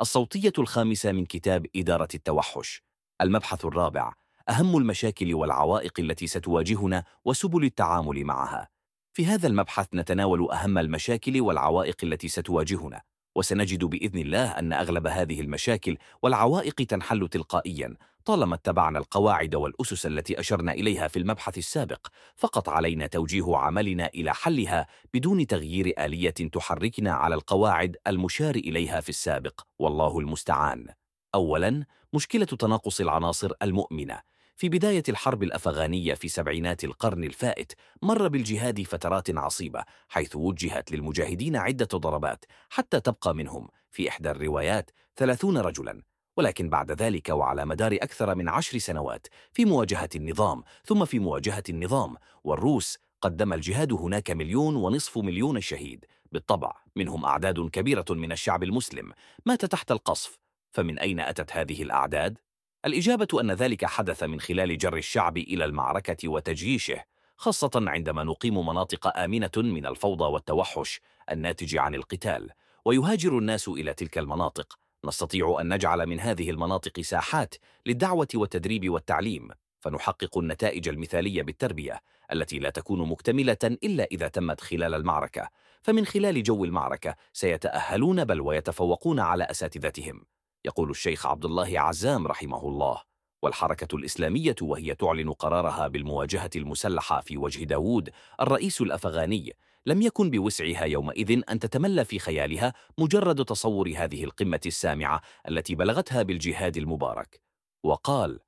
الصوتية الخامسة من كتاب إدارة التوحش. المبحث الرابع أهم المشاكل والعوائق التي ستواجهنا وسبل التعامل معها. في هذا المبحث نتناول أهم المشاكل والعوائق التي ستواجهنا. وسنجد بإذن الله أن أغلب هذه المشاكل والعوائق تنحل تلقائيا طالما اتبعنا القواعد والأسس التي أشرنا إليها في المبحث السابق. فقط علينا توجيه عملنا إلى حلها بدون تغيير آلية تحركنا على القواعد المشار إليها في السابق. والله المستعان. أولاً مشكلة تناقص العناصر المؤمنة. في بداية الحرب الأفغانية في سبعينات القرن الفائت مر بالجهاد فترات عصيبة حيث وجهت للمجاهدين عدة ضربات حتى تبقى منهم في إحدى الروايات ثلاثون رجلاً. ولكن بعد ذلك وعلى مدار أكثر من عشر سنوات في مواجهة النظام ثم في مواجهة النظام والروس قدم الجهاد هناك مليون ونصف مليون شهيد. بالطبع منهم أعداد كبيرة من الشعب المسلم. مات تحت القصف فمن أين أتت هذه الأعداد؟ الإجابة أن ذلك حدث من خلال جر الشعب إلى المعركة وتجييشه خاصة عندما نقيم مناطق آمنة من الفوضى والتوحش الناتج عن القتال. ويهاجر الناس إلى تلك المناطق. نستطيع أن نجعل من هذه المناطق ساحات للدعوة والتدريب والتعليم. فنحقق النتائج المثالية بالتربية التي لا تكون مكتملة إلا إذا تمت خلال المعركة. فمن خلال جو المعركة سيتأهلون بل ويتفوقون على أساتذتهم. يقول الشيخ عبد الله عزام رحمه الله. والحركة الإسلامية وهي تعلن قرارها بالمواجهة المسلحة في وجه داوود الرئيس الأفغاني. لم يكن بوسعها يومئذ أن تتملى في خيالها مجرد تصور هذه القمة السامعة التي بلغتها بالجهاد المبارك. وقال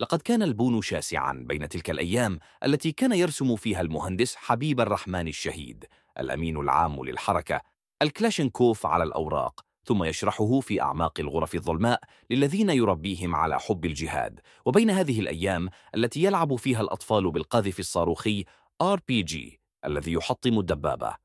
لقد كان البون شاسعا بين تلك الأيام التي كان يرسم فيها المهندس حبيب الرحمن الشهيد الأمين العام للحركة الكلاشنكوف على الأوراق. ثم يشرحه في أعماق الغرف الظلماء للذين يربيهم على حب الجهاد. وبين هذه الأيام التي يلعب فيها الأطفال بالقاذف الصاروخي RPG الذي يحطم الدبابة.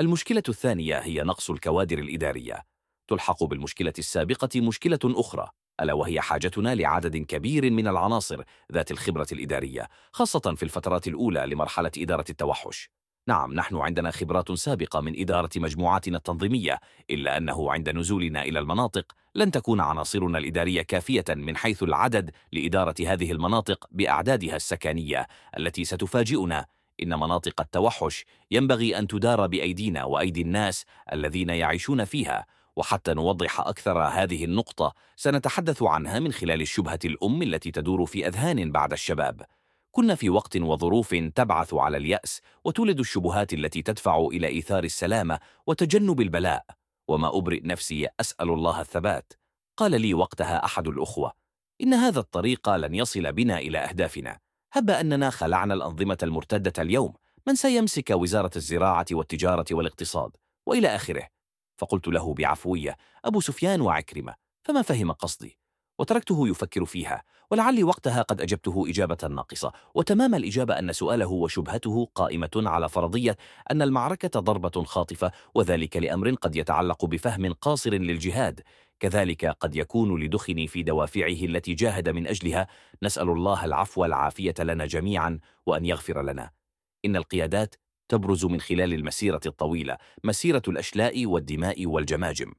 المشكلة الثانية هي نقص الكوادر الإدارية. تلحق بالمشكلة السابقة مشكلة أخرى ألا وهي حاجتنا لعدد كبير من العناصر ذات الخبرة الإدارية خاصة في الفترات الأولى لمرحلة إدارة التوحش. نعم نحن عندنا خبرات سابقة من إدارة مجموعاتنا التنظيمية إلا أنه عند نزولنا إلى المناطق لن تكون عناصرنا الإدارية كافية من حيث العدد لإدارة هذه المناطق بأعدادها السكانية التي ستفاجئنا. إن مناطق التوحش ينبغي أن تدار بأيدينا وأيدي الناس الذين يعيشون فيها وحتى نوضح أكثر هذه النقطة سنتحدث عنها من خلال الشبهة الأم التي تدور في أذهان بعد الشباب. كنا في وقت وظروف تبعث على اليأس وتولد الشبهات التي تدفع إلى إيثار السلامة وتجنب البلاء. وما أبرئ نفسي أسأل الله الثبات. قال لي وقتها أحد الأخوة إن هذا الطريق لن يصل بنا إلى أهدافنا. هب أننا خلعنا الأنظمة المرتدة اليوم. من سيمسك وزارة الزراعة والتجارة والاقتصاد؟ وإلى آخره. فقلت له بعفوية أبو سفيان وعكرمة فما فهم قصدي؟ وتركته يفكر فيها ولعلي وقتها قد أجبته إجابة ناقصة. وتمام الإجابة أن سؤاله وشبهته قائمة على فرضية أن المعركة ضربة خاطفة وذلك لأمر قد يتعلق بفهم قاصر للجهاد. كذلك قد يكون لدخن في دوافعه التي جاهد من أجلها. نسأل الله العفو والعافية لنا جميعا وأن يغفر لنا. إن القيادات تبرز من خلال المسيرة الطويلة مسيرة الأشلاء والدماء والجماجم.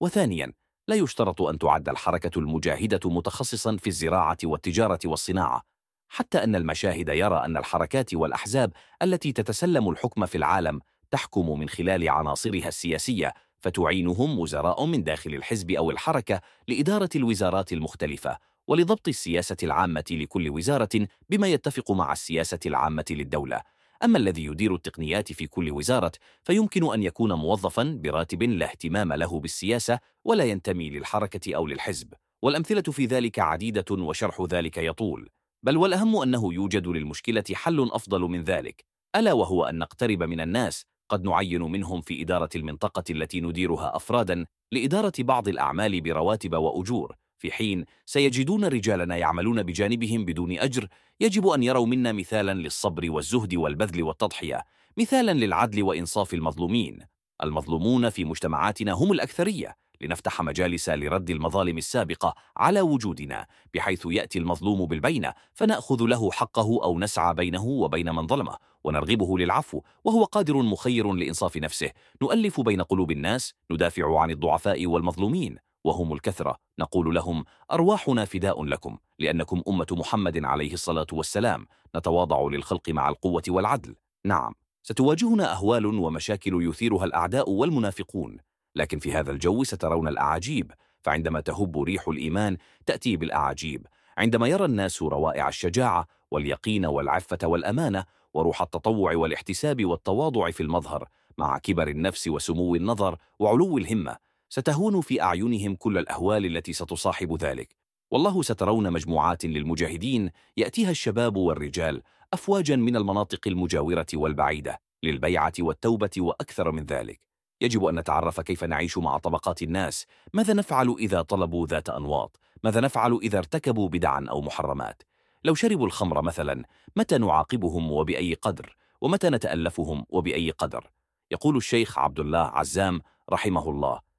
وثانيا لا يشترط أن تعد الحركة المجاهدة متخصصا في الزراعة والتجارة والصناعة حتى أن المشاهد يرى أن الحركات والأحزاب التي تتسلم الحكم في العالم تحكم من خلال عناصرها السياسية فتعينهم وزراء من داخل الحزب أو الحركة لإدارة الوزارات المختلفة ولضبط السياسة العامة لكل وزارة بما يتفق مع السياسة العامة للدولة. أما الذي يدير التقنيات في كل وزارة فيمكن أن يكون موظفا براتب لا اهتمام له بالسياسة ولا ينتمي للحركة أو للحزب. والأمثلة في ذلك عديدة وشرح ذلك يطول. بل والأهم أنه يوجد للمشكلة حل أفضل من ذلك. ألا وهو أن نقترب من الناس قد نعين منهم في إدارة المنطقة التي نديرها أفرادا لإدارة بعض الأعمال برواتب وأجور. في حين سيجدون رجالنا يعملون بجانبهم بدون أجر يجب أن يروا منا مثالا للصبر والزهد والبذل والتضحية مثالا للعدل وإنصاف المظلومين. المظلومون في مجتمعاتنا هم الأكثرية لنفتح مجالس لرد المظالم السابقة على وجودنا بحيث يأتي المظلوم بالبينة فنأخذ له حقه أو نسعى بينه وبين من ظلمه ونرغبه للعفو وهو قادر مخير لإنصاف نفسه. نؤلف بين قلوب الناس ندافع عن الضعفاء والمظلومين. وهم الكثرة. نقول لهم أرواحنا فداء لكم لأنكم أمة محمد عليه الصلاة والسلام. نتواضع للخلق مع القوة والعدل. نعم ستواجهنا أهوال ومشاكل يثيرها الأعداء والمنافقون. لكن في هذا الجو سترون الأعاجيب. فعندما تهب ريح الإيمان تأتي بالأعاجيب. عندما يرى الناس روائع الشجاعة واليقين والعفة والأمانة وروح التطوع والاحتساب والتواضع في المظهر مع كبر النفس وسمو النظر وعلو الهمة ستهون في أعينهم كل الأهوال التي ستصاحب ذلك. والله سترون مجموعات للمجاهدين يأتيها الشباب والرجال أفواجا من المناطق المجاورة والبعيدة للبيعة والتوبة وأكثر من ذلك. يجب أن نتعرف كيف نعيش مع طبقات الناس. ماذا نفعل إذا طلبوا ذات أنواط؟ ماذا نفعل إذا ارتكبوا بدعا أو محرمات؟ لو شربوا الخمر مثلا متى نعاقبهم وبأي قدر؟ ومتى نتألفهم وبأي قدر؟ يقول الشيخ عبد الله عزام رحمه الله.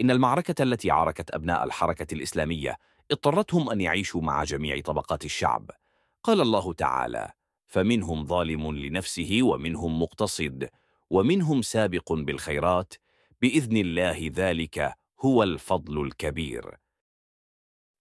إن المعركة التي عاركت أبناء الحركة الإسلامية اضطرتهم أن يعيشوا مع جميع طبقات الشعب. قال الله تعالى فمنهم ظالم لنفسه ومنهم مقتصد ومنهم سابق بالخيرات بإذن الله ذلك هو الفضل الكبير.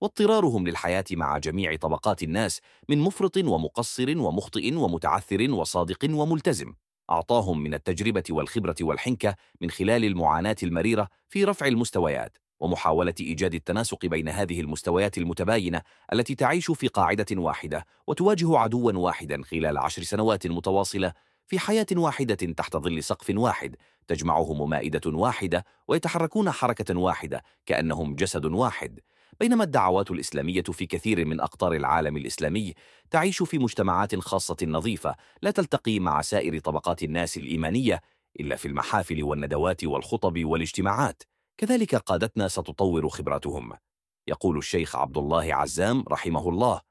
واضطرارهم للحياة مع جميع طبقات الناس من مفرط ومقصر ومخطئ ومتعثر وصادق وملتزم. أعطاهم من التجربة والخبرة والحنكة من خلال المعاناة المريرة في رفع المستويات ومحاولة إيجاد التناسق بين هذه المستويات المتباينة التي تعيش في قاعدة واحدة وتواجه عدوا واحدا خلال عشر سنوات متواصلة في حياة واحدة تحت ظل سقف واحد تجمعهم مائدة واحدة ويتحركون حركة واحدة كأنهم جسد واحد. بينما الدعوات الإسلامية في كثير من أقطار العالم الإسلامي تعيش في مجتمعات خاصة نظيفة لا تلتقي مع سائر طبقات الناس الإيمانية إلا في المحافل والندوات والخطب والاجتماعات. كذلك قادتنا ستطور خبراتهم. يقول الشيخ عبد الله عزام رحمه الله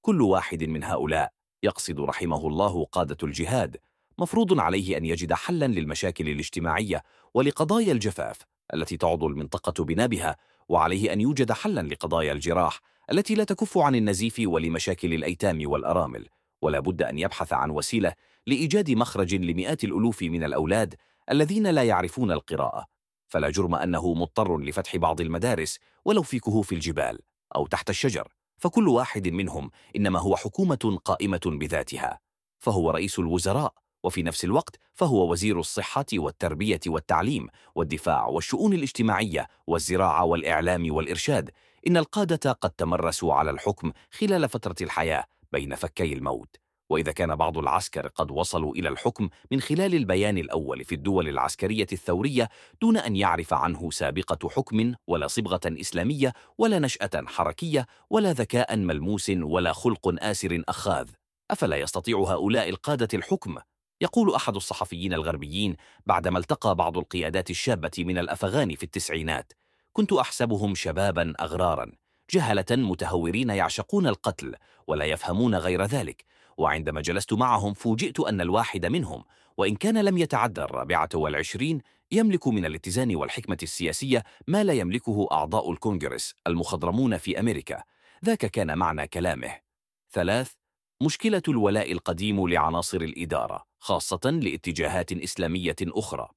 كل واحد من هؤلاء يقصد رحمه الله قادة الجهاد مفروض عليه أن يجد حلا للمشاكل الاجتماعية ولقضايا الجفاف التي تعض المنطقة بنابها وعليه أن يوجد حلا لقضايا الجراح التي لا تكف عن النزيف ولمشاكل الأيتام والأرامل ولا بد أن يبحث عن وسيلة لإيجاد مخرج لمئات الألوف من الأولاد الذين لا يعرفون القراءة. فلا جرم أنه مضطر لفتح بعض المدارس ولو في كهوف الجبال أو تحت الشجر فكل واحد منهم إنما هو حكومة قائمة بذاتها. فهو رئيس الوزراء وفي نفس الوقت فهو وزير الصحة والتربية والتعليم والدفاع والشؤون الاجتماعية والزراعة والإعلام والإرشاد إن القادة قد تمرسوا على الحكم خلال فترة الحياة بين فكي الموت وإذا كان بعض العسكر قد وصلوا إلى الحكم من خلال البيان الأول في الدول العسكرية الثورية دون أن يعرف عنه سابقة حكم ولا صبغة إسلامية ولا نشأة حركية ولا ذكاء ملموس ولا خلق آسر أخاذ أفلا يستطيع هؤلاء القادة الحكم؟ يقول أحد الصحفيين الغربيين بعدما التقى بعض القيادات الشابة من الأفغان في التسعينات كنت أحسبهم شبابا أغرارا جهلة متهورين يعشقون القتل ولا يفهمون غير ذلك وعندما جلست معهم فوجئت أن الواحد منهم وإن كان لم يتعدى الرابعة والعشرين يملك من الاتزان والحكمة السياسية ما لا يملكه أعضاء الكونغرس المخضرمون في أمريكا ذاك كان معنى كلامه. ثلاث مشكلة الولاء القديم لعناصر الإدارة خاصة لاتجاهات إسلامية أخرى.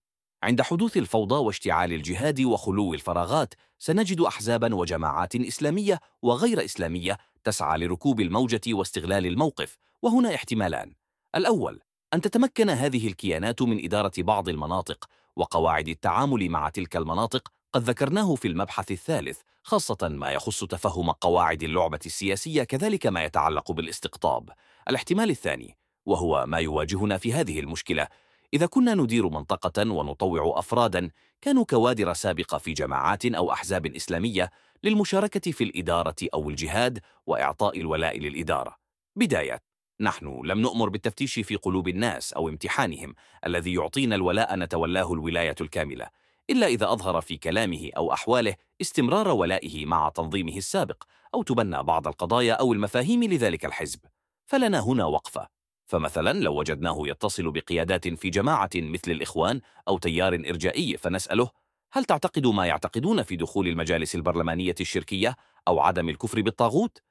عند حدوث الفوضى واشتعال الجهاد وخلو الفراغات سنجد أحزابا وجماعات إسلامية وغير إسلامية تسعى لركوب الموجة واستغلال الموقف. وهنا احتمالان. الأول أن تتمكن هذه الكيانات من إدارة بعض المناطق وقواعد التعامل مع تلك المناطق قد ذكرناه في المبحث الثالث. خاصة ما يخص تفهم قواعد اللعبة السياسية كذلك ما يتعلق بالاستقطاب. الاحتمال الثاني وهو ما يواجهنا في هذه المشكلة. إذا كنا ندير منطقة ونطوع أفرادا كانوا كوادر سابقة في جماعات أو أحزاب إسلامية للمشاركة في الإدارة أو الجهاد وإعطاء الولاء للإدارة. بداية نحن لم نؤمر بالتفتيش في قلوب الناس أو امتحانهم الذي يعطينا الولاء نتولاه الولاية الكاملة. إلا إذا أظهر في كلامه أو أحواله استمرار ولائه مع تنظيمه السابق أو تبنى بعض القضايا أو المفاهيم لذلك الحزب. فلنا هنا وقفة. فمثلا لو وجدناه يتصل بقيادات في جماعة مثل الإخوان أو تيار إرجائي فنسأله هل تعتقد ما يعتقدون في دخول المجالس البرلمانية الشركية أو عدم الكفر بالطاغوت؟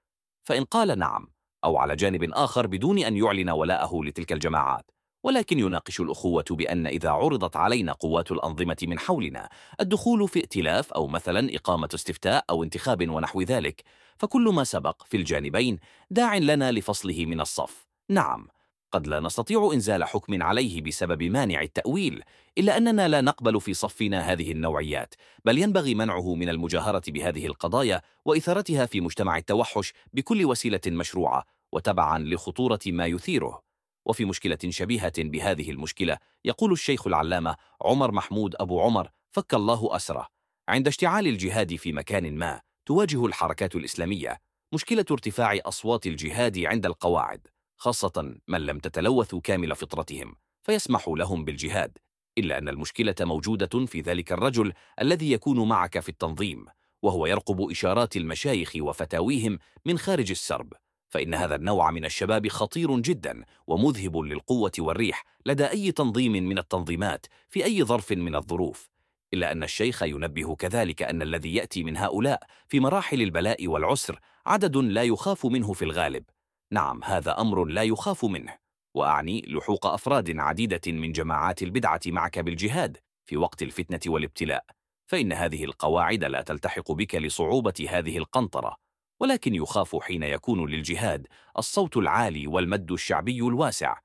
فإن قال نعم أو على جانب آخر بدون أن يعلن ولاءه لتلك الجماعات. ولكن يناقش الأخوة بأن إذا عرضت علينا قوات الأنظمة من حولنا الدخول في ائتلاف أو مثلا إقامة استفتاء أو انتخاب ونحو ذلك فكل ما سبق في الجانبين داع لنا لفصله من الصف. نعم قد لا نستطيع إنزال حكم عليه بسبب مانع التأويل إلا أننا لا نقبل في صفنا هذه النوعيات بل ينبغي منعه من المجاهرة بهذه القضايا وإثارتها في مجتمع التوحش بكل وسيلة مشروعة وتبعا لخطورة ما يثيره. وفي مشكلة شبيهة بهذه المشكلة يقول الشيخ العلامة عمر محمود أبو عمر فك الله أسره عند اشتعال الجهاد في مكان ما تواجه الحركات الإسلامية مشكلة ارتفاع أصوات الجهاد عند القواعد خاصة من لم تتلوثوا كامل فطرتهم فيسمح لهم بالجهاد إلا أن المشكلة موجودة في ذلك الرجل الذي يكون معك في التنظيم وهو يرقب إشارات المشايخ وفتاويهم من خارج السرب. فإن هذا النوع من الشباب خطير جدا ومذهب للقوة والريح لدى أي تنظيم من التنظيمات في أي ظرف من الظروف إلا أن الشيخ ينبه كذلك أن الذي يأتي من هؤلاء في مراحل البلاء والعسر عدد لا يخاف منه في الغالب. نعم هذا أمر لا يخاف منه وأعني لحوق أفراد عديدة من جماعات البدعة معك بالجهاد في وقت الفتنة والابتلاء فإن هذه القواعد لا تلتحق بك لصعوبة هذه القنطرة. ولكن يخاف حين يكون للجهاد الصوت العالي والمد الشعبي الواسع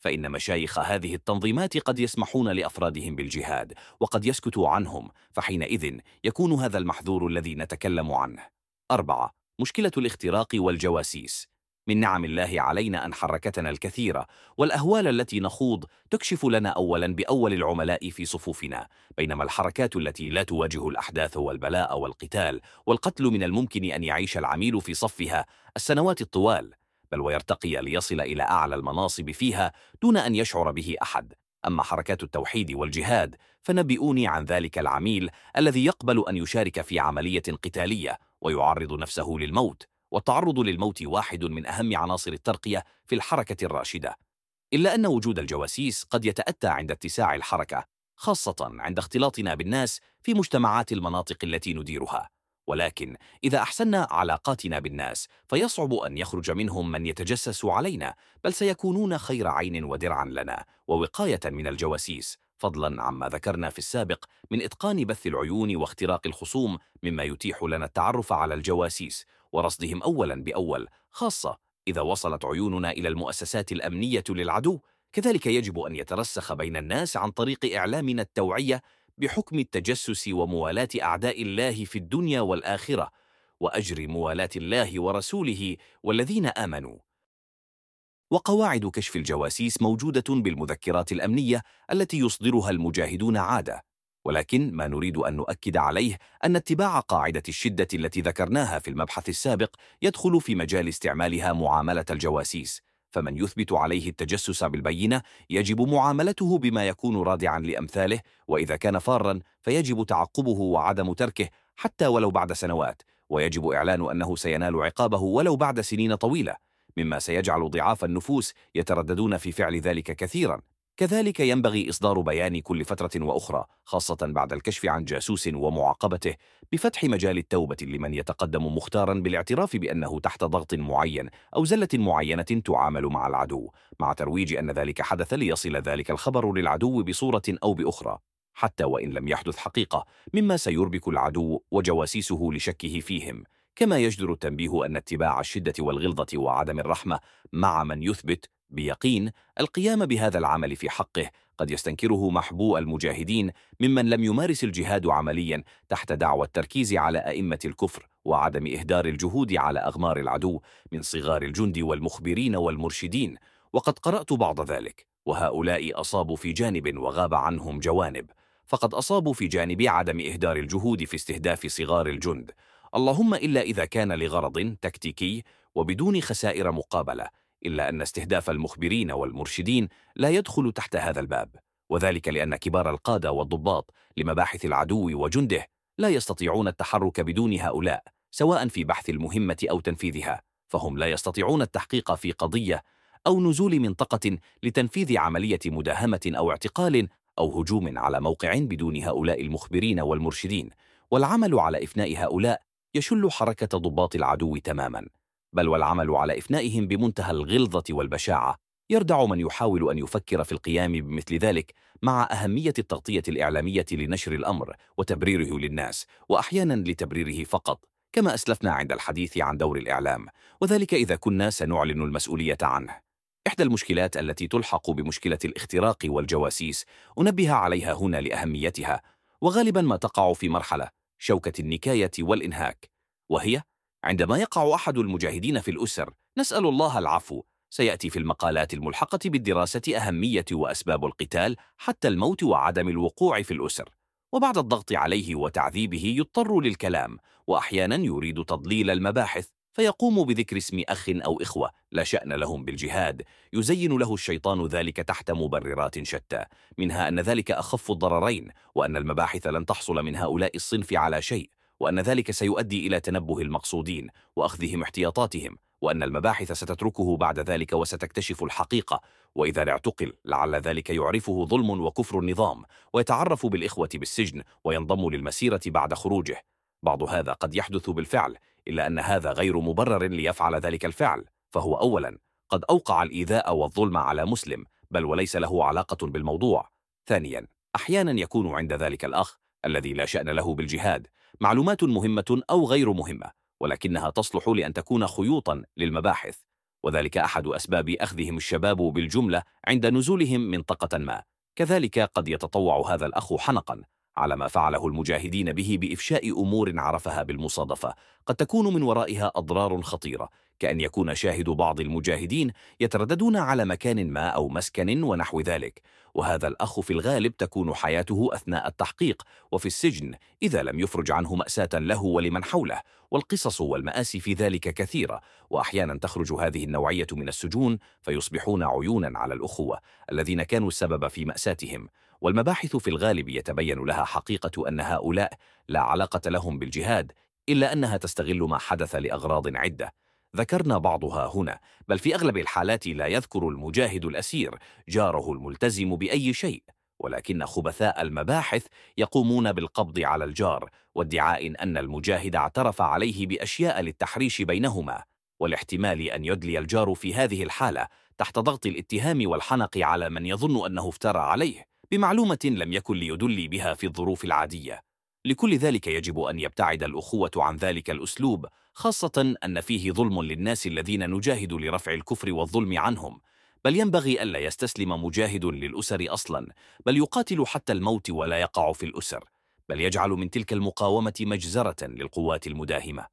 فإن مشايخ هذه التنظيمات قد يسمحون لأفرادهم بالجهاد وقد يسكتوا عنهم فحينئذ يكون هذا المحذور الذي نتكلم عنه. أربعة مشكلة الاختراق والجواسيس. من نعم الله علينا أن حركتنا الكثيرة والأهوال التي نخوض تكشف لنا أولا بأول العملاء في صفوفنا بينما الحركات التي لا تواجه الأحداث والبلاء والقتال والقتل من الممكن أن يعيش العميل في صفها السنوات الطوال بل ويرتقي ليصل إلى أعلى المناصب فيها دون أن يشعر به أحد. أما حركات التوحيد والجهاد فنبئوني عن ذلك العميل الذي يقبل أن يشارك في عملية قتالية ويعرض نفسه للموت. والتعرض للموت واحد من أهم عناصر الترقية في الحركة الراشدة إلا أن وجود الجواسيس قد يتأتى عند اتساع الحركة خاصة عند اختلاطنا بالناس في مجتمعات المناطق التي نديرها. ولكن إذا أحسننا علاقاتنا بالناس فيصعب أن يخرج منهم من يتجسس علينا بل سيكونون خير عين ودرعا لنا ووقاية من الجواسيس فضلا عما ذكرنا في السابق من إتقان بث العيون واختراق الخصوم مما يتيح لنا التعرف على الجواسيس ورصدهم أولا بأول خاصة إذا وصلت عيوننا إلى المؤسسات الأمنية للعدو. كذلك يجب أن يترسخ بين الناس عن طريق إعلامنا التوعية بحكم التجسس وموالاة أعداء الله في الدنيا والآخرة وأجر موالاة الله ورسوله والذين آمنوا. وقواعد كشف الجواسيس موجودة بالمذكرات الأمنية التي يصدرها المجاهدون عادة. ولكن ما نريد أن نؤكد عليه أن اتباع قاعدة الشدة التي ذكرناها في المبحث السابق يدخل في مجال استعمالها معاملة الجواسيس فمن يثبت عليه التجسس بالبينة يجب معاملته بما يكون رادعا لأمثاله وإذا كان فارا فيجب تعقبه وعدم تركه حتى ولو بعد سنوات ويجب إعلان أنه سينال عقابه ولو بعد سنين طويلة مما سيجعل ضعاف النفوس يترددون في فعل ذلك كثيرا. كذلك ينبغي إصدار بيان كل فترة وأخرى خاصة بعد الكشف عن جاسوس ومعاقبته بفتح مجال التوبة لمن يتقدم مختارا بالاعتراف بأنه تحت ضغط معين أو زلة معينة تعامل مع العدو مع ترويج أن ذلك حدث ليصل ذلك الخبر للعدو بصورة أو بأخرى حتى وإن لم يحدث حقيقة مما سيربك العدو وجواسيسه لشكه فيهم كما يجدر التنبيه أن اتباع الشدة والغلظة وعدم الرحمة مع من يثبت بيقين القيام بهذا العمل في حقه. قد يستنكره محبوء المجاهدين ممن لم يمارس الجهاد عمليا تحت دعوى التركيز على أئمة الكفر وعدم إهدار الجهود على أغمار العدو من صغار الجند والمخبرين والمرشدين. وقد قرأت بعض ذلك وهؤلاء أصابوا في جانب وغاب عنهم جوانب. فقد أصابوا في جانب عدم إهدار الجهود في استهداف صغار الجند. اللهم إلا إذا كان لغرض تكتيكي وبدون خسائر مقابلة. إلا أن استهداف المخبرين والمرشدين لا يدخل تحت هذا الباب وذلك لأن كبار القادة والضباط لمباحث العدو وجنده لا يستطيعون التحرك بدون هؤلاء سواء في بحث المهمة أو تنفيذها فهم لا يستطيعون التحقيق في قضية أو نزول منطقة لتنفيذ عملية مداهمة أو اعتقال أو هجوم على موقع بدون هؤلاء المخبرين والمرشدين والعمل على إفناء هؤلاء يشل حركة ضباط العدو تماماً. بل والعمل على إفنائهم بمنتهى الغلظة والبشاعة. يردع من يحاول أن يفكر في القيام بمثل ذلك مع أهمية التغطية الإعلامية لنشر الأمر وتبريره للناس وأحيانا لتبريره فقط كما أسلفنا عند الحديث عن دور الإعلام. وذلك إذا كنا سنعلن المسؤولية عنه. إحدى المشكلات التي تلحق بمشكلة الاختراق والجواسيس أنبه عليها هنا لأهميتها وغالبا ما تقع في مرحلة شوكة النكاية والإنهاك وهي عندما يقع أحد المجاهدين في الأسر نسأل الله العفو. سيأتي في المقالات الملحقة بالدراسة أهمية وأسباب القتال حتى الموت وعدم الوقوع في الأسر. وبعد الضغط عليه وتعذيبه يضطر للكلام وأحيانا يريد تضليل المباحث فيقوم بذكر اسم أخ أو إخوة لا شأن لهم بالجهاد. يزين له الشيطان ذلك تحت مبررات شتى. منها أن ذلك أخف الضررين وأن المباحث لن تحصل من هؤلاء الصنف على شيء. وأن ذلك سيؤدي إلى تنبه المقصودين وأخذهم احتياطاتهم وأن المباحث ستتركه بعد ذلك وستكتشف الحقيقة وإذا اعتقل لعل ذلك يعرفه ظلم وكفر النظام ويتعرف بالإخوة بالسجن وينضم للمسيرة بعد خروجه. بعض هذا قد يحدث بالفعل إلا أن هذا غير مبرر ليفعل ذلك الفعل فهو أولا قد أوقع الإيذاء والظلم على مسلم بل وليس له علاقة بالموضوع. ثانيا أحيانا يكون عند ذلك الأخ الذي لا شأن له بالجهاد معلومات مهمة أو غير مهمة ولكنها تصلح لأن تكون خيوطا للمباحث. وذلك أحد أسباب أخذهم الشباب بالجملة عند نزولهم منطقة ما. كذلك قد يتطوع هذا الأخ حنقا على ما فعله المجاهدين به بإفشاء أمور عرفها بالمصادفة. قد تكون من ورائها أضرار خطيرة كأن يكون شاهد بعض المجاهدين يترددون على مكان ما أو مسكن ونحو ذلك. وهذا الأخ في الغالب تكون حياته أثناء التحقيق وفي السجن إذا لم يفرج عنه مأساة له ولمن حوله. والقصص والمآسي في ذلك كثيرة وأحيانا تخرج هذه النوعية من السجون فيصبحون عيونا على الأخوة الذين كانوا السبب في مأساتهم. والمباحث في الغالب يتبين لها حقيقة أن هؤلاء لا علاقة لهم بالجهاد إلا أنها تستغل ما حدث لأغراض عدة. ذكرنا بعضها هنا بل في أغلب الحالات لا يذكر المجاهد الأسير جاره الملتزم بأي شيء ولكن خبثاء المباحث يقومون بالقبض على الجار وادعاء أن المجاهد اعترف عليه بأشياء للتحريش بينهما والاحتمال أن يدلي الجار في هذه الحالة تحت ضغط الاتهام والحنق على من يظن أنه افترى عليه بمعلومة لم يكن ليدلي بها في الظروف العادية. لكل ذلك يجب أن يبتعد الأخوة عن ذلك الأسلوب خاصة أن فيه ظلم للناس الذين نجاهد لرفع الكفر والظلم عنهم. بل ينبغي ألا يستسلم مجاهد للأسر أصلا بل يقاتل حتى الموت ولا يقع في الأسر. بل يجعل من تلك المقاومة مجزرة للقوات المداهمة.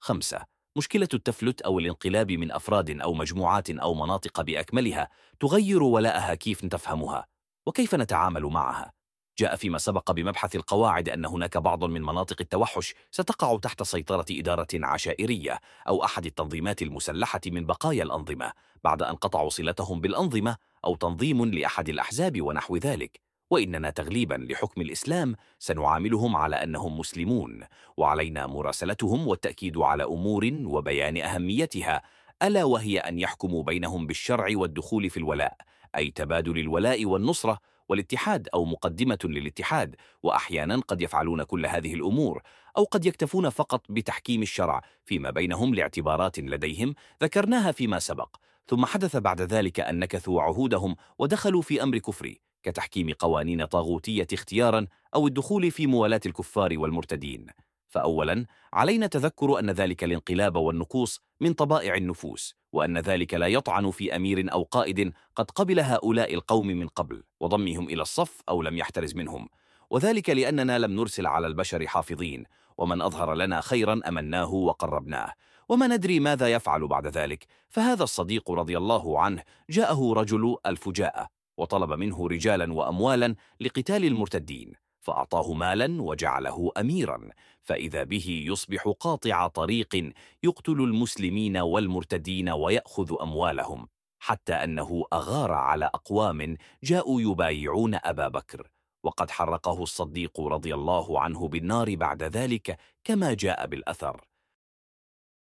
خمسة مشكلة التفلت أو الانقلاب من أفراد أو مجموعات أو مناطق بأكملها تغير ولاءها كيف تفهمها وكيف نتعامل معها؟ جاء فيما سبق بمبحث القواعد أن هناك بعض من مناطق التوحش ستقع تحت سيطرة إدارة عشائرية أو أحد التنظيمات المسلحة من بقايا الأنظمة بعد أن قطعوا صلتهم بالأنظمة أو تنظيم لأحد الأحزاب ونحو ذلك. وإننا تغليبا لحكم الإسلام سنعاملهم على أنهم مسلمون. وعلينا مراسلتهم والتأكيد على أمور وبيان أهميتها. ألا وهي أن يحكموا بينهم بالشرع والدخول في الولاء أي تبادل الولاء والنصرة والاتحاد أو مقدمة للاتحاد وأحيانا قد يفعلون كل هذه الأمور أو قد يكتفون فقط بتحكيم الشرع فيما بينهم لاعتبارات لديهم ذكرناها فيما سبق. ثم حدث بعد ذلك أن نكثوا عهودهم ودخلوا في أمر كفري كتحكيم قوانين طاغوتية اختيارا أو الدخول في موالاة الكفار والمرتدين. فأولا علينا تذكر أن ذلك الانقلاب والنقوص من طبائع النفوس وأن ذلك لا يطعن في أمير أو قائد قد قبل هؤلاء القوم من قبل وضمهم إلى الصف أو لم يحترز منهم. وذلك لأننا لم نرسل على البشر حافظين ومن أظهر لنا خيرا أمناه وقربناه. وما ندري ماذا يفعل بعد ذلك فهذا الصديق رضي الله عنه جاءه رجل الفجاءة وطلب منه رجالا وأموالا لقتال المرتدين. فأعطاه مالا وجعله أميرا فإذا به يصبح قاطع طريق يقتل المسلمين والمرتدين ويأخذ أموالهم حتى أنه أغار على أقوام جاءوا يبايعون أبا بكر. وقد حرقه الصديق رضي الله عنه بالنار بعد ذلك كما جاء بالأثر.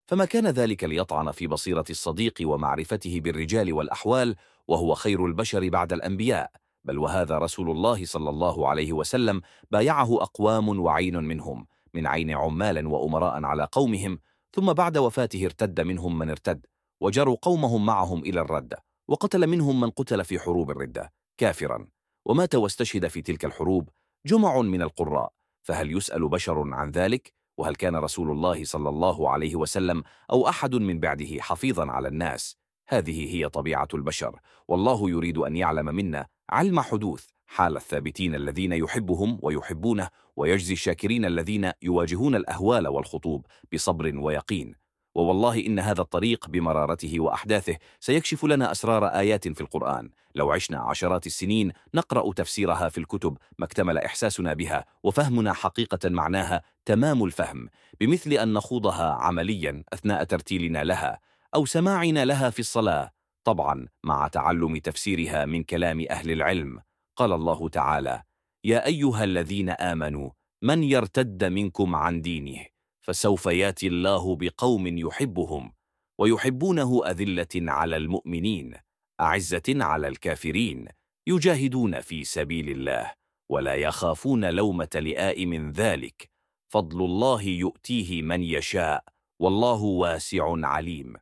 فما كان ذلك ليطعن في بصيرة الصديق ومعرفته بالرجال والأحوال وهو خير البشر بعد الأنبياء. بل وهذا رسول الله صلى الله عليه وسلم بايعه أقوام وعين منهم من عين عمالا وأمراء على قومهم ثم بعد وفاته ارتد منهم من ارتد وجروا قومهم معهم إلى الرد وقتل منهم من قتل في حروب الردة كافرا ومات واستشهد في تلك الحروب جمع من القراء فهل يسأل بشر عن ذلك؟ وهل كان رسول الله صلى الله عليه وسلم أو أحد من بعده حفيظا على الناس؟ هذه هي طبيعة البشر والله يريد أن يعلم منا علم حدوث حال الثابتين الذين يحبهم ويحبونه ويجزي الشاكرين الذين يواجهون الأهوال والخطوب بصبر ويقين. ووالله إن هذا الطريق بمرارته وأحداثه سيكشف لنا أسرار آيات في القرآن. لو عشنا عشرات السنين نقرأ تفسيرها في الكتب ما اكتمل إحساسنا بها وفهمنا حقيقة معناها تمام الفهم بمثل أن نخوضها عمليا أثناء ترتيلنا لها أو سماعنا لها في الصلاة طبعا مع تعلم تفسيرها من كلام أهل العلم. قال الله تعالى يا أيها الذين آمنوا من يرتد منكم عن دينه فسوف ياتي الله بقوم يحبهم ويحبونه أذلة على المؤمنين أعزة على الكافرين يجاهدون في سبيل الله ولا يخافون لومة لآء من ذلك فضل الله يؤتيه من يشاء والله واسع عليم.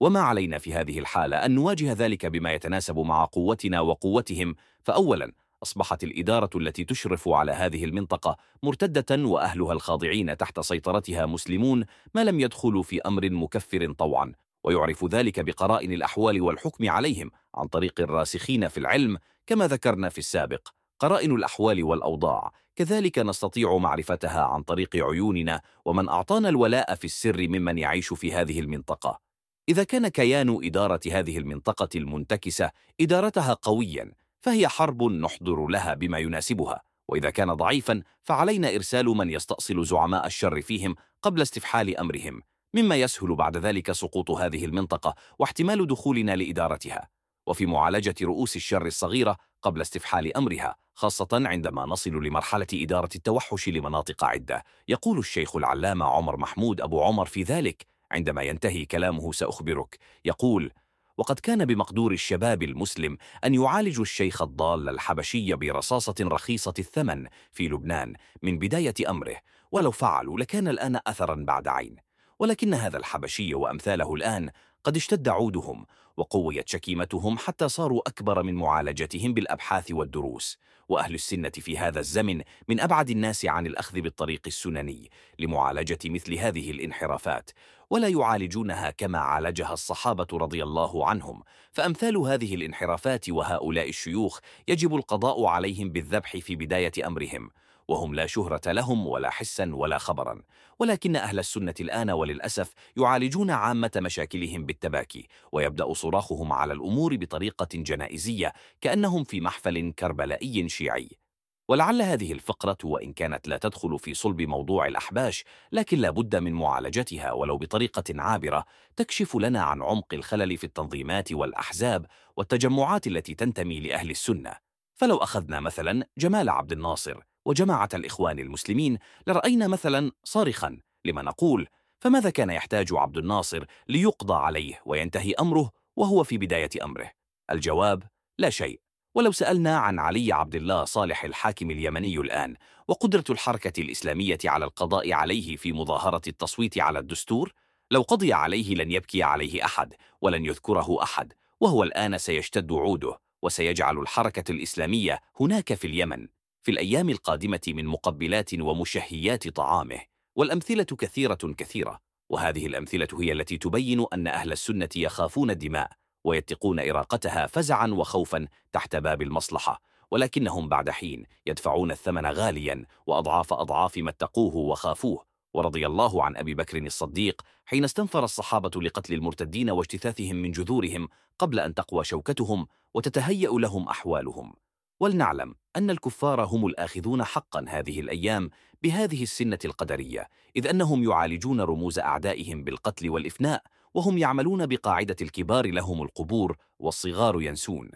وما علينا في هذه الحالة أن نواجه ذلك بما يتناسب مع قوتنا وقوتهم. فأولا أصبحت الإدارة التي تشرف على هذه المنطقة مرتدة وأهلها الخاضعين تحت سيطرتها مسلمون ما لم يدخلوا في أمر مكفر طوعا. ويعرف ذلك بقرائن الأحوال والحكم عليهم عن طريق الراسخين في العلم كما ذكرنا في السابق. قرائن الأحوال والأوضاع كذلك نستطيع معرفتها عن طريق عيوننا ومن أعطانا الولاء في السر ممن يعيش في هذه المنطقة. إذا كان كيان إدارة هذه المنطقة المنتكسة إدارتها قويا فهي حرب نحضر لها بما يناسبها وإذا كان ضعيفا فعلينا إرسال من يستأصل زعماء الشر فيهم قبل استفحال أمرهم مما يسهل بعد ذلك سقوط هذه المنطقة واحتمال دخولنا لإدارتها. وفي معالجة رؤوس الشر الصغيرة قبل استفحال أمرها خاصة عندما نصل لمرحلة إدارة التوحش لمناطق عدة يقول الشيخ العلامة عمر محمود أبو عمر في ذلك عندما ينتهي كلامه سأخبرك. يقول وقد كان بمقدور الشباب المسلم أن يعالجوا الشيخ الضال الحبشي برصاصة رخيصة الثمن في لبنان من بداية أمره ولو فعلوا لكان الآن أثرا بعد عين. ولكن هذا الحبشي وأمثاله الآن قد اشتد عودهم وقويت شكيمتهم حتى صاروا أكبر من معالجتهم بالأبحاث والدروس. وأهل السنة في هذا الزمن من أبعد الناس عن الأخذ بالطريق السنني لمعالجة مثل هذه الانحرافات. ولا يعالجونها كما عالجها الصحابة رضي الله عنهم. فأمثال هذه الانحرافات وهؤلاء الشيوخ يجب القضاء عليهم بالذبح في بداية أمرهم وهم لا شهرة لهم ولا حسا ولا خبرا. ولكن أهل السنة الآن وللأسف يعالجون عامة مشاكلهم بالتباكي ويبدأ صراخهم على الأمور بطريقة جنائزية كأنهم في محفل كربلائي شيعي. ولعل هذه الفقرة وإن كانت لا تدخل في صلب موضوع الأحباش لكن لا بد من معالجتها ولو بطريقة عابرة تكشف لنا عن عمق الخلل في التنظيمات والأحزاب والتجمعات التي تنتمي لأهل السنة فلو أخذنا مثلا جمال عبد الناصر وجماعة الإخوان المسلمين لرأينا مثلا صارخا لما نقول فماذا كان يحتاج عبد الناصر ليقضى عليه وينتهي أمره وهو في بداية أمره؟ الجواب لا شيء ولو سألنا عن علي عبد الله صالح الحاكم اليمني الآن وقدرة الحركة الإسلامية على القضاء عليه في مظاهرة التصويت على الدستور لو قضي عليه لن يبكي عليه أحد ولن يذكره أحد وهو الآن سيشتد عوده وسيجعل الحركة الإسلامية هناك في اليمن في الأيام القادمة من مقبلات ومشهيات طعامه. والأمثلة كثيرة كثيرة وهذه الأمثلة هي التي تبين أن أهل السنة يخافون الدماء. ويتقون إراقتها فزعا وخوفا تحت باب المصلحة ولكنهم بعد حين يدفعون الثمن غاليا وأضعاف أضعاف ما اتقوه وخافوه. ورضي الله عن أبي بكر الصديق حين استنفر الصحابة لقتل المرتدين واجتثاثهم من جذورهم قبل أن تقوى شوكتهم وتتهيأ لهم أحوالهم. ولنعلم أن الكفار هم الآخذون حقا هذه الأيام بهذه السنة القدرية إذ أنهم يعالجون رموز أعدائهم بالقتل والإفناء وهم يعملون بقاعدة الكبار لهم القبور والصغار ينسون.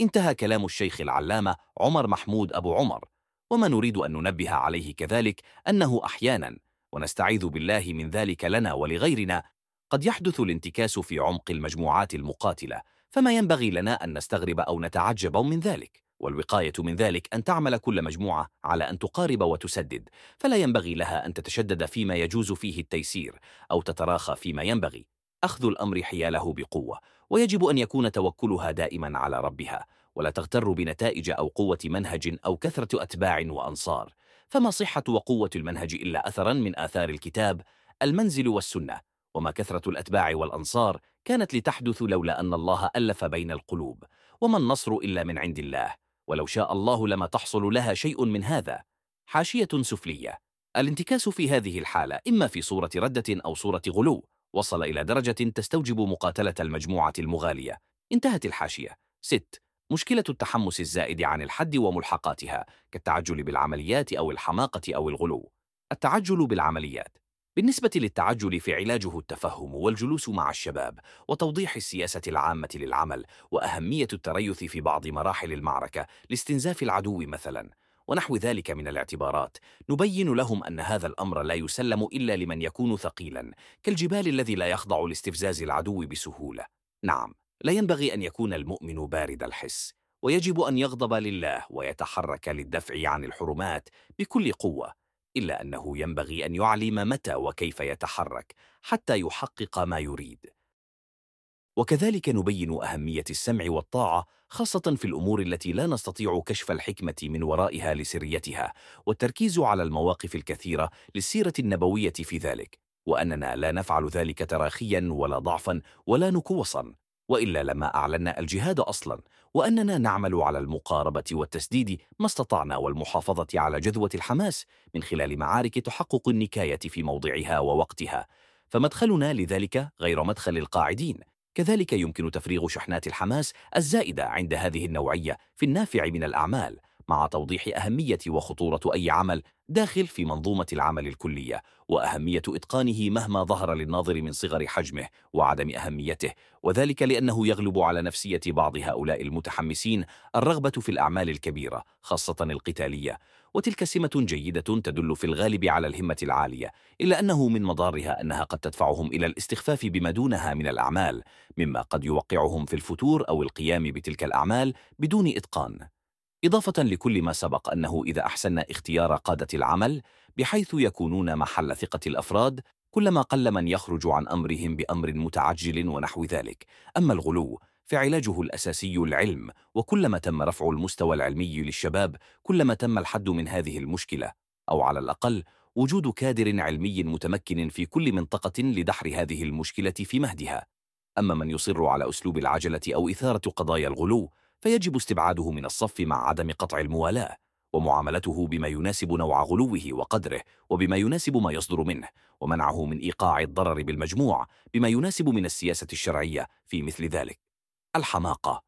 انتهى كلام الشيخ العلامة عمر محمود أبو عمر وما نريد أن ننبه عليه كذلك أنه أحيانا ونستعيذ بالله من ذلك لنا ولغيرنا قد يحدث الانتكاس في عمق المجموعات المقاتلة فما ينبغي لنا أن نستغرب أو نتعجب من ذلك والوقاية من ذلك أن تعمل كل مجموعة على أن تقارب وتسدد فلا ينبغي لها أن تتشدد فيما يجوز فيه التيسير أو تتراخى فيما ينبغي. أخذ الأمر حياله بقوة ويجب أن يكون توكلها دائما على ربها ولا تغتر بنتائج أو قوة منهج أو كثرة أتباع وأنصار. فما صحة وقوة المنهج إلا أثرا من آثار الكتاب المنزل والسنة وما كثرة الأتباع والأنصار كانت لتحدث لولا أن الله ألف بين القلوب. وما النصر إلا من عند الله ولو شاء الله لما تحصل لها شيء من هذا. حاشية سفلية. الانتكاس في هذه الحالة إما في صورة ردة أو صورة غلو وصل إلى درجة تستوجب مقاتلة المجموعة المغالية. انتهت الحاشية. 6 مشكلة التحمس الزائد عن الحد وملحقاتها كالتعجل بالعمليات أو الحماقة أو الغلو. التعجل بالعمليات. بالنسبة للتعجل في علاجه التفهم والجلوس مع الشباب وتوضيح السياسة العامة للعمل وأهمية التريث في بعض مراحل المعركة لاستنزاف العدو مثلا. ونحو ذلك من الاعتبارات. نبين لهم أن هذا الأمر لا يسلم إلا لمن يكون ثقيلا كالجبال الذي لا يخضع لاستفزاز العدو بسهولة. نعم لا ينبغي أن يكون المؤمن بارد الحس ويجب أن يغضب لله ويتحرك للدفع عن الحرمات بكل قوة إلا أنه ينبغي أن يعلم متى وكيف يتحرك حتى يحقق ما يريد. وكذلك نبين أهمية السمع والطاعة خاصة في الأمور التي لا نستطيع كشف الحكمة من ورائها لسريتها والتركيز على المواقف الكثيرة للسيرة النبوية في ذلك. وأننا لا نفعل ذلك تراخيا ولا ضعفا ولا نكوصا وإلا لما أعلنا الجهاد أصلا. وأننا نعمل على المقاربة والتسديد ما استطعنا والمحافظة على جذوة الحماس من خلال معارك تحقق النكاية في موضعها ووقتها. فمدخلنا لذلك غير مدخل القاعدين. كذلك يمكن تفريغ شحنات الحماس الزائدة عند هذه النوعية في النافع من الأعمال مع توضيح أهمية وخطورة أي عمل داخل في منظومة العمل الكلية وأهمية إتقانه مهما ظهر للناظر من صغر حجمه وعدم أهميته وذلك لأنه يغلب على نفسية بعض هؤلاء المتحمسين الرغبة في الأعمال الكبيرة خاصة القتالية. وتلك سمة جيدة تدل في الغالب على الهمة العالية إلا أنه من مضارها أنها قد تدفعهم إلى الاستخفاف بما دونها من الأعمال مما قد يوقعهم في الفتور أو القيام بتلك الأعمال بدون إتقان. إضافة لكل ما سبق أنه إذا أحسن اختيار قادة العمل بحيث يكونون محل ثقة الأفراد كلما قل من يخرج عن أمرهم بأمر متعجل ونحو ذلك. أما الغلو فعلاجه الأساسي العلم وكلما تم رفع المستوى العلمي للشباب كلما تم الحد من هذه المشكلة أو على الأقل وجود كادر علمي متمكن في كل منطقة لدحر هذه المشكلة في مهدها. أما من يصر على أسلوب العجلة أو إثارة قضايا الغلو فيجب استبعاده من الصف مع عدم قطع الموالاة ومعاملته بما يناسب نوع غلوه وقدره وبما يناسب ما يصدر منه ومنعه من إيقاع الضرر بالمجموع بما يناسب من السياسة الشرعية في مثل ذلك. الحماقة.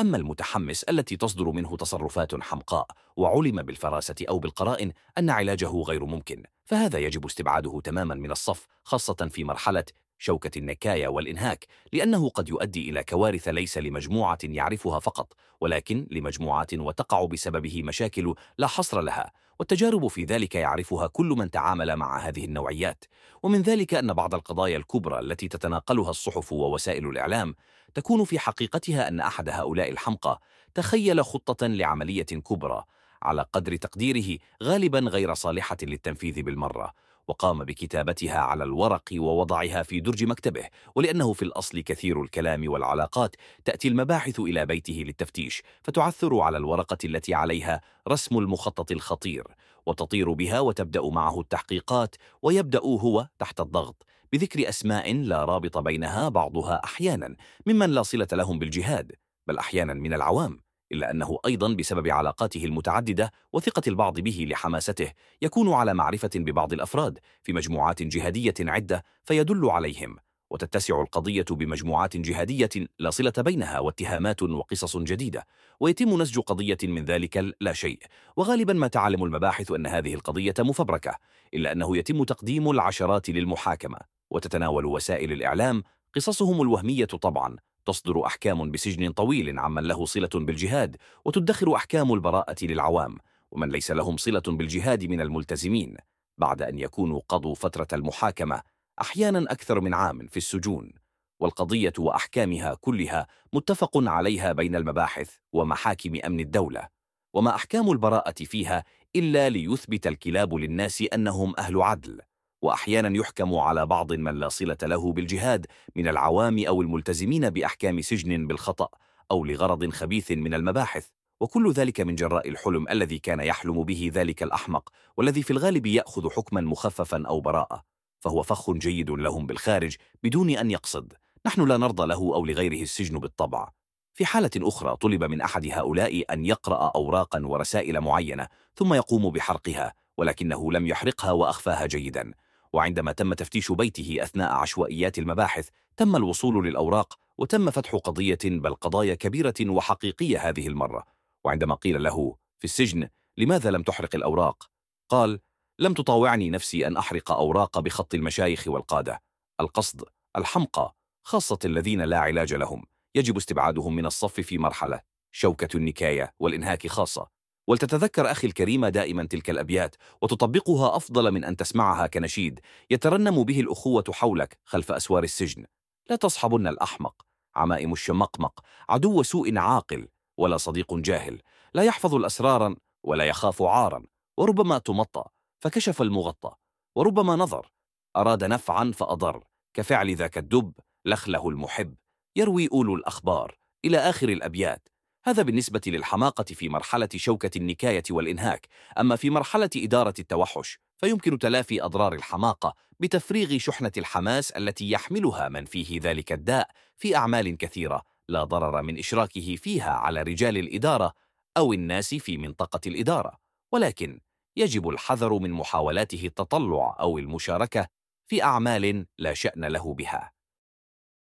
أما المتحمس التي تصدر منه تصرفات حمقاء وعلم بالفراسة أو بالقرائن أن علاجه غير ممكن فهذا يجب استبعاده تماما من الصف خاصة في مرحلة شوكة النكاية والإنهاك لأنه قد يؤدي إلى كوارث ليس لمجموعة يعرفها فقط ولكن لمجموعات وتقع بسببه مشاكل لا حصر لها. والتجارب في ذلك يعرفها كل من تعامل مع هذه النوعيات. ومن ذلك أن بعض القضايا الكبرى التي تتناقلها الصحف ووسائل الإعلام تكون في حقيقتها أن أحد هؤلاء الحمقى تخيل خطة لعملية كبرى على قدر تقديره غالبا غير صالحة للتنفيذ بالمرة. وقام بكتابتها على الورق ووضعها في درج مكتبه ولأنه في الأصل كثير الكلام والعلاقات تأتي المباحث إلى بيته للتفتيش فتعثر على الورقة التي عليها رسم المخطط الخطير وتطير بها وتبدأ معه التحقيقات ويبدأ هو تحت الضغط بذكر أسماء لا رابط بينها بعضها أحيانا ممن لا صلة لهم بالجهاد بل أحيانا من العوام. إلا أنه أيضا بسبب علاقاته المتعددة وثقة البعض به لحماسته يكون على معرفة ببعض الأفراد في مجموعات جهادية عدة فيدل عليهم وتتسع القضية بمجموعات جهادية لا صلة بينها واتهامات وقصص جديدة ويتم نسج قضية من ذلك لا شيء. وغالبا ما تعلم المباحث أن هذه القضية مفبركة إلا أنه يتم تقديم العشرات للمحاكمة وتتناول وسائل الإعلام قصصهم الوهمية طبعا. تصدر أحكام بسجن طويل عمن له صلة بالجهاد وتدخر أحكام البراءة للعوام ومن ليس لهم صلة بالجهاد من الملتزمين بعد أن يكونوا قضوا فترة المحاكمة أحيانا أكثر من عام في السجون. والقضية وأحكامها كلها متفق عليها بين المباحث ومحاكم أمن الدولة. وما أحكام البراءة فيها إلا ليثبت الكلاب للناس أنهم أهل عدل. وأحيانا يحكم على بعض من لا صلة له بالجهاد من العوام أو الملتزمين بأحكام سجن بالخطأ أو لغرض خبيث من المباحث. وكل ذلك من جراء الحلم الذي كان يحلم به ذلك الأحمق والذي في الغالب يأخذ حكما مخففا أو براءة. فهو فخ جيد لهم بالخارج بدون أن يقصد. نحن لا نرضى له أو لغيره السجن بالطبع. في حالة أخرى طلب من أحد هؤلاء أن يقرأ أوراقا ورسائل معينة ثم يقوم بحرقها ولكنه لم يحرقها وأخفاها جيدا. وعندما تم تفتيش بيته أثناء عشوائيات المباحث تم الوصول للأوراق وتم فتح قضية بل قضايا كبيرة وحقيقية هذه المرة. وعندما قيل له في السجن لماذا لم تحرق الأوراق؟ قال لم تطاوعني نفسي أن أحرق أوراق بخط المشايخ والقادة. القصد الحمقى خاصة الذين لا علاج لهم. يجب استبعادهم من الصف في مرحلة. شوكة النكاية والإنهاك خاصة. ولتتذكر أخي الكريم دائما تلك الأبيات وتطبقها أفضل من أن تسمعها كنشيد يترنم به الأخوة حولك خلف أسوار السجن. لا تصحبن الأحمق عمائم الشمقمق عدو سوء عاقل ولا صديق جاهل. لا يحفظ الأسرارا ولا يخاف عارا وربما تمطى فكشف المغطى وربما نظر أراد نفعا فأضر كفعل ذاك الدب لخله المحب. يروي أولو الأخبار إلى آخر الأبيات. هذا بالنسبة للحماقة في مرحلة شوكة النكاية والإنهاك. أما في مرحلة إدارة التوحش فيمكن تلافي أضرار الحماقة بتفريغ شحنة الحماس التي يحملها من فيه ذلك الداء في أعمال كثيرة لا ضرر من إشراكه فيها على رجال الإدارة أو الناس في منطقة الإدارة. ولكن يجب الحذر من محاولاته التطلع أو المشاركة في أعمال لا شأن له بها.